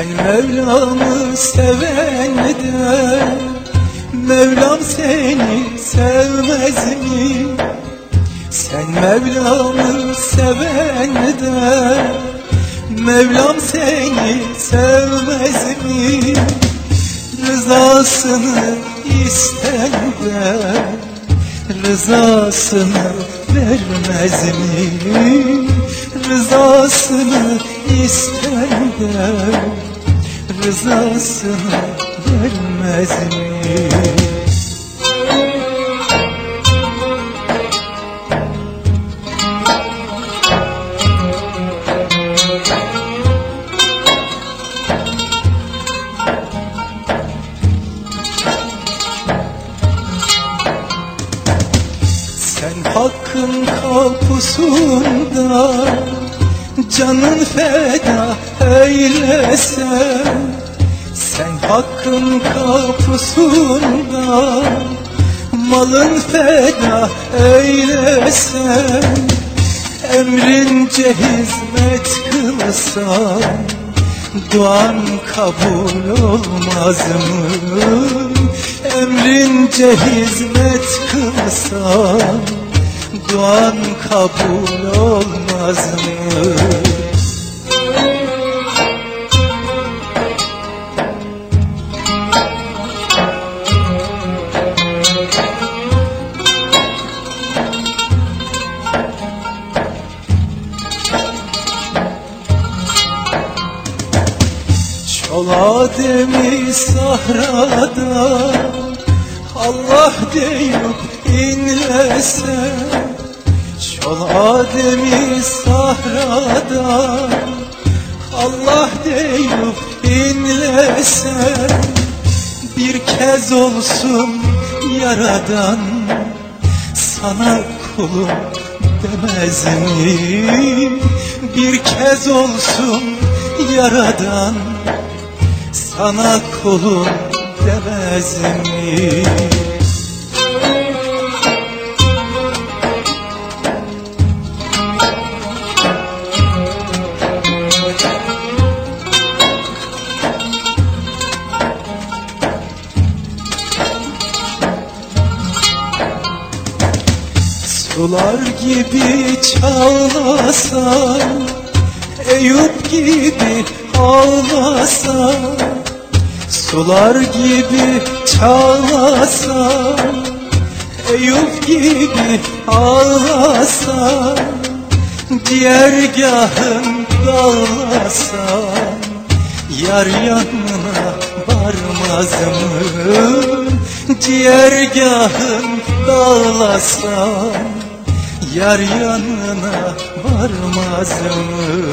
Sen Mevlam'ı seven de Mevlam seni sevmez mi? Sen Mevlam'ı seven de Mevlam seni sevmez mi? Rızasını isten de Rızasını vermez mi? Rızasını isten de Rızasını vermez mi? Sen hakkın kapısında Canın feda eylesen Sen hakkın kapısında Malın feda eylesen Emrince hizmet kılsan Duan kabul olmaz mı? Emrince hizmet kılsan Duan kabul olmaz mı? Çol Adem'i sahrada Allah deyip inlese Çol Adem'i sahrada Allah deyip inlese Bir kez olsun yaradan Sana kulum demez mi? Bir kez olsun yaradan sana kulum demez mi? Sular gibi çağlasan Eyüp gibi ağlasan Sular gibi çağlasan Eyüp gibi ağlasan Diğergahın dağlasan Yar yanına varmaz mı? Diğergahın dağlasan Yar yanına varmaz mı?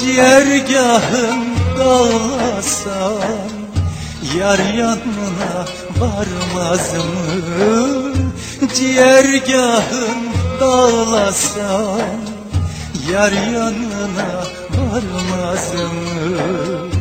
Diğergahın dağlasan Yar yanına varmaz mı? Diğergahın dağlasan Yar yanına varmaz mı?